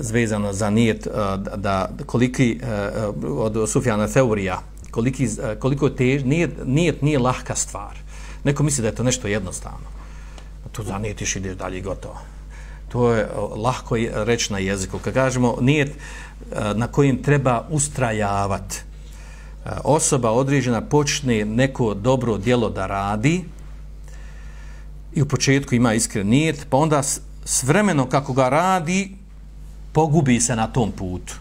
zvezano za nijet eh, da, koliki eh, eh, od Sufjana Teorija koliki, koliko tež, nijet, nijet nije lahka stvar. Neko misli da je to nešto jednostavno. Tu zanijetiš ideš dalje i gotovo. To je lahko reći na jeziku. Kad kažemo nijet na kojim treba ustrajavati osoba određena počne neko dobro djelo da radi i u početku ima iskren nijet, pa onda s vremenom kako ga radi, pogubi se na tom putu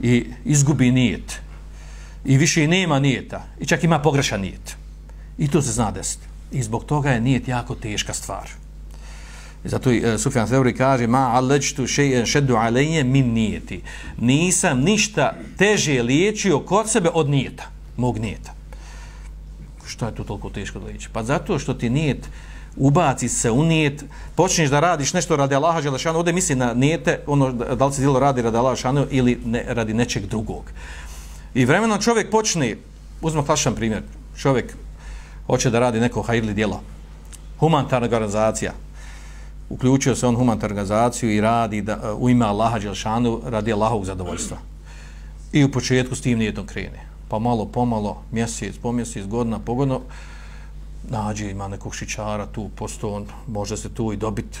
i izgubi nijet. I više nema nijeta. I čak ima pogrešan nijet. I to se zna desiti. I zbog toga je nijet jako teška stvar. I zato i uh, Sufjan Theuri kaže ma alečtu še'en šeddu alejnje min nijeti. Nisam ništa teže liječio kod sebe od nijeta. Mog nijeta. Što je to toliko teško da liječi? Pa zato što ti nijet ubaci se u nijet, počneš da radiš nešto radi Allaha Đelešanu, ovdje misli na nijete, ono, da li se djelo radi radi Allaha Đelešanu ili ne, radi nečeg drugog. I vremenom čovjek počne, uzmo klasičan primjer, čovjek hoće da radi neko hajirli djelo, humanitarna organizacija, uključio se on humanitarnu organizaciju i radi da, u ime Allaha Đelešanu radi Allahovog zadovoljstva. I u početku s tim nijetom krene. Pa malo, pomalo, mjesec, po mjesec, godina, pogodno, nađe, ima nekog šičara tu, posto on može se tu i dobiti.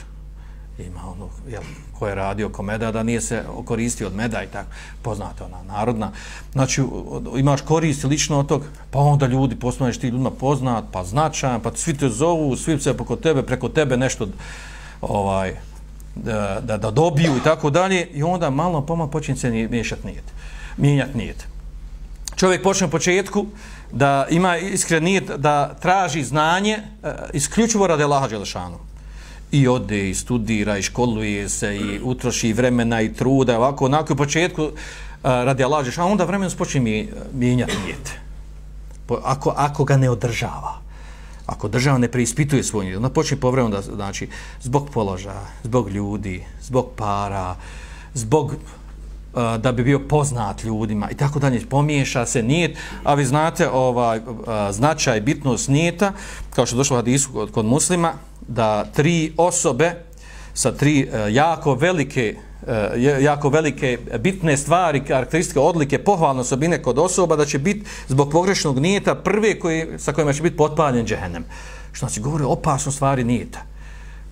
Ima ono, jel, ko je radio oko meda, da nije se koristio od meda i tako, poznate ona, narodna. Znači, imaš koristi lično od tog, pa onda ljudi, postaneš ti ljudima poznat, pa značajan, pa svi te zovu, svi se preko tebe, preko tebe nešto ovaj, da, da, da dobiju i tako dalje, i onda malo pomalo počinje se miješati nijet, mijenjati nijet. Čovjek počne u početku, da ima iskren nijet da traži znanje uh, isključivo radi Allaha Đelešanu. I ode i studira i školuje se i utroši vremena i truda, ovako, onako u početku uh, radi Allaha Đelešanu, a onda vremenom spočne mijenjati nijet. Ako, ako ga ne održava. Ako država ne preispituje svoj nijet, onda počne povremeno da, znači, zbog položaja, zbog ljudi, zbog para, zbog da bi bio poznat ljudima i tako dalje. Pomiješa se nijet a vi znate ovaj značaj bitnost nijeta. Kao što došlo u hadisu kod, kod muslima da tri osobe sa tri e, jako velike e, jako velike bitne stvari, karakteristike, odlike, pohvalne osobine kod osoba, da će biti zbog pogrešnog nijeta prve koji, sa kojima će biti potpaljen džehennem. Što znači govori o opasnom stvari nijeta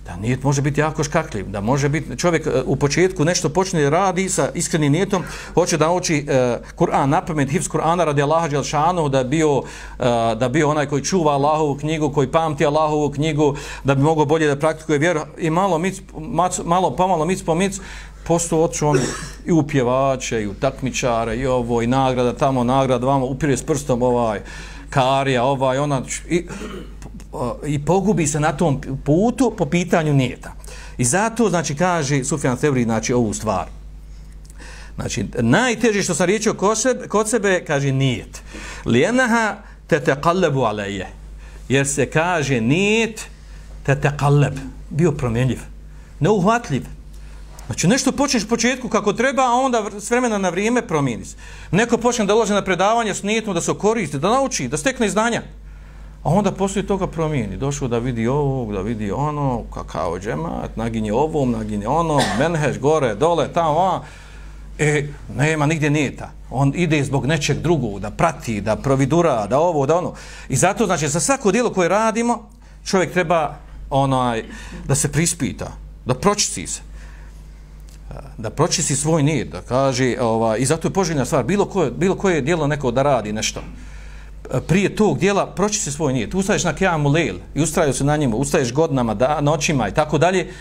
da nijet može biti jako škakljiv, da može biti čovjek e, u početku nešto počne radi sa iskrenim nijetom, hoće da nauči uh, Kur'an na pamet, hifz Kur'ana radi Allaha Đelšanu, da bio, uh, da bio onaj koji čuva Allahovu knjigu, koji pamti Allahovu knjigu, da bi mogao bolje da praktikuje vjeru. I malo, mic, mac, malo pomalo, mic po mic, posto otišu on i u pjevače, i u takmičare, i ovo, i nagrada tamo, nagrada vamo, upire s prstom ovaj, karija, ovaj, ona, i i pogubi se na tom putu po pitanju nijeta. I zato, znači, kaže Sufjan Tevri, znači, ovu stvar. Znači, najteže što sam riječio kod sebe, kod sebe kaže nijet. Lijenaha te te kallebu aleje. Jer se kaže nijet te te kalleb. Bio promjenljiv. Neuhvatljiv. Znači, nešto počneš u početku kako treba, a onda s vremena na vrijeme promijeni Neko počne da ulaže na predavanje s nijetom da se koristi, da nauči, da stekne znanja. A onda poslije toga promijeni. Došao da vidi ovog, da vidi ono, kakao džemat, naginje ovom, naginje ono, menheš, gore, dole, tamo, a. E, nema nigdje nijeta. On ide zbog nečeg drugog, da prati, da providura, da ovo, da ono. I zato, znači, za svako dijelo koje radimo, čovjek treba onaj, da se prispita, da pročisti se e, da pročisti svoj nijed, da kaže, ovaj, i zato je poželjna stvar, bilo koje, bilo koje dijelo neko da radi nešto, prije tog dijela proći se svoj nijet. Ustaješ na Kiamu lejl i ustraju se na njemu, ustaješ godinama, da, noćima i tako dalje.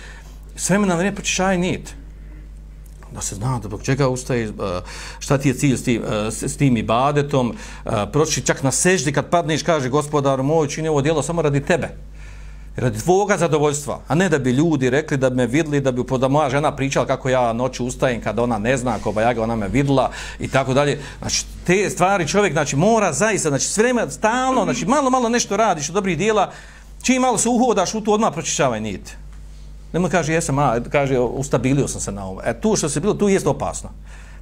Sve na vrijeme pročišaj nijet. Da se zna da zbog čega ustaje, eh, šta ti je cilj s tim, eh, s tim ibadetom. Eh, proći čak na seždi kad padneš, kaže gospodar moj, čini ovo dijelo samo radi tebe radi tvoga zadovoljstva, a ne da bi ljudi rekli da bi me vidli, da bi da moja žena pričala kako ja noću ustajem kada ona ne zna ko ja ga ona me vidla i tako dalje. Znači, te stvari čovjek znači, mora zaista, znači, sve vreme, stalno, znači, malo, malo nešto radiš od dobrih dijela, čim malo se uhodaš u to, odmah pročišćavaj nit. Nemo kaže, jesam, a, kaže, ustabilio sam se na ovo. E, tu što se bilo, tu jest opasno.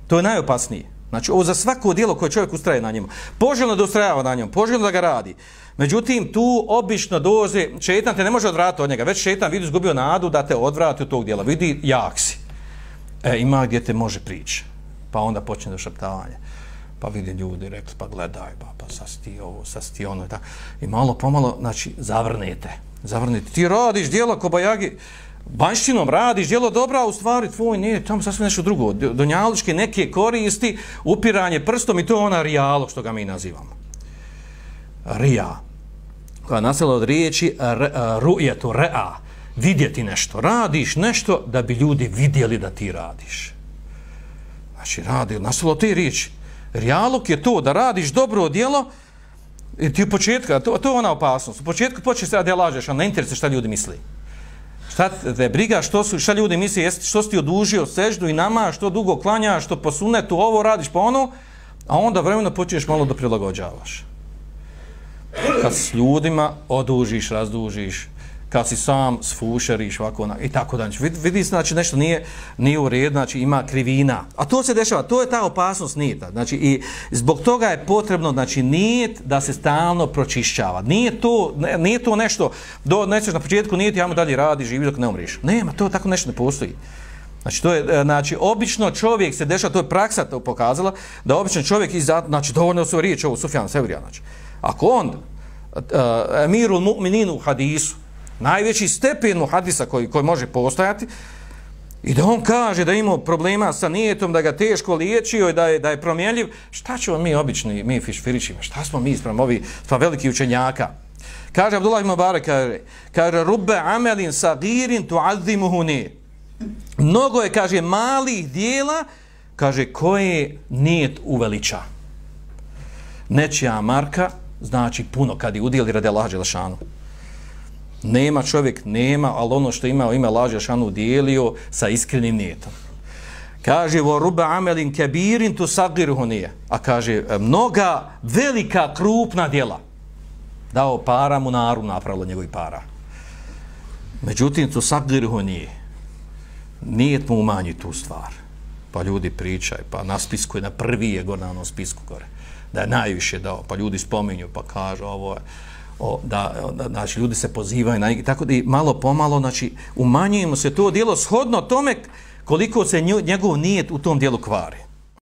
To je najopasnije. Znači, ovo za svako dijelo koje čovjek ustraje na njemu. Poželjno da ustrajava na njemu, poželjno da ga radi. Međutim, tu obično doze, šetan te ne može odvratiti od njega, već šetan vidi izgubio nadu da te odvrati od tog dijela, vidi jak si. E, ima gdje te može prići. Pa onda počne do šaptavanja. Pa vidi ljudi, rekli, pa gledaj, pa, pa sasti ovo, sasti ono. I, tako. I malo pomalo, znači, zavrnete. Zavrnete. Ti radiš dijelo ko bajagi, banštinom radiš, djelo dobra, u stvari tvoj nije, tamo sasvim nešto drugo. Donjaličke neke koristi, upiranje prstom i to je ona rijalo što ga mi nazivamo. Rija. Koja nasela od riječi rujetu, rea. Vidjeti nešto. Radiš nešto da bi ljudi vidjeli da ti radiš. Znači, radi, nasela od te riječi. Rijalog je to da radiš dobro djelo i ti u početku, to, to je ona opasnost. U početku počeš se da lažeš, a ne interese šta ljudi misli. Šta te briga, što, su, šta ljudi misle, jesi, što si ti odužio seždu i nama, što dugo klanjaš, što po sunetu ovo radiš, pa ono, a onda vremeno počneš malo da prilagođavaš. Kad s ljudima odužiš, razdužiš, kad si sam sfušeriš ovako i tako da vidi, vidi znači nešto nije nije u redu znači ima krivina. A to se dešava to je ta opasnost nijeta znači i zbog toga je potrebno znači nijet da se stalno pročišćava. Nije to nije to nešto do nećeš na početku nijet ja mu dalje radi živi dok ne umriš nema to tako nešto ne postoji. Znači, to je, e, znači, obično čovjek se dešava, to je praksa to pokazala, da obično čovjek, iz, znači, dovoljno su riječ ovo Sufjan Sevrija, znači, ako on, uh, emirul mu'mininu u hadisu, najveći stepen muhadisa koji, koji može postojati, i da on kaže da ima problema sa nijetom, da ga teško liječio i da je, da je promjenljiv, šta ćemo mi obični, mi fišfirićima, šta smo mi sprem ovi, sva veliki učenjaka? Kaže Abdullah ibn Mubarak, kaže, kaže rubbe amelin sagirin tu azimuhu nije. Mnogo je, kaže, malih dijela, kaže, koje nijet uveliča. Nečija marka, znači puno, kad je udjeli radi Allah Đelešanu. Nema čovjek, nema, ali ono što ima, ima lažja šanu dijelio sa iskrenim nijetom. Kaže, vo ruba amelin kebirin tu sagirhu nije. A kaže, mnoga velika, krupna djela. Dao para mu naru, napravilo njegovi para. Međutim, tu sagirhu nije. Nijet mu umanji tu stvar. Pa ljudi pričaj, pa na spisku je na prvi je gore na onom spisku gore. Da je najviše dao, pa ljudi spominju, pa kažu ovo je o, da, da, znači, ljudi se pozivaju na tako da i malo pomalo, znači, umanjujemo se to dijelo shodno tome koliko se njegov nijet u tom dijelu kvari.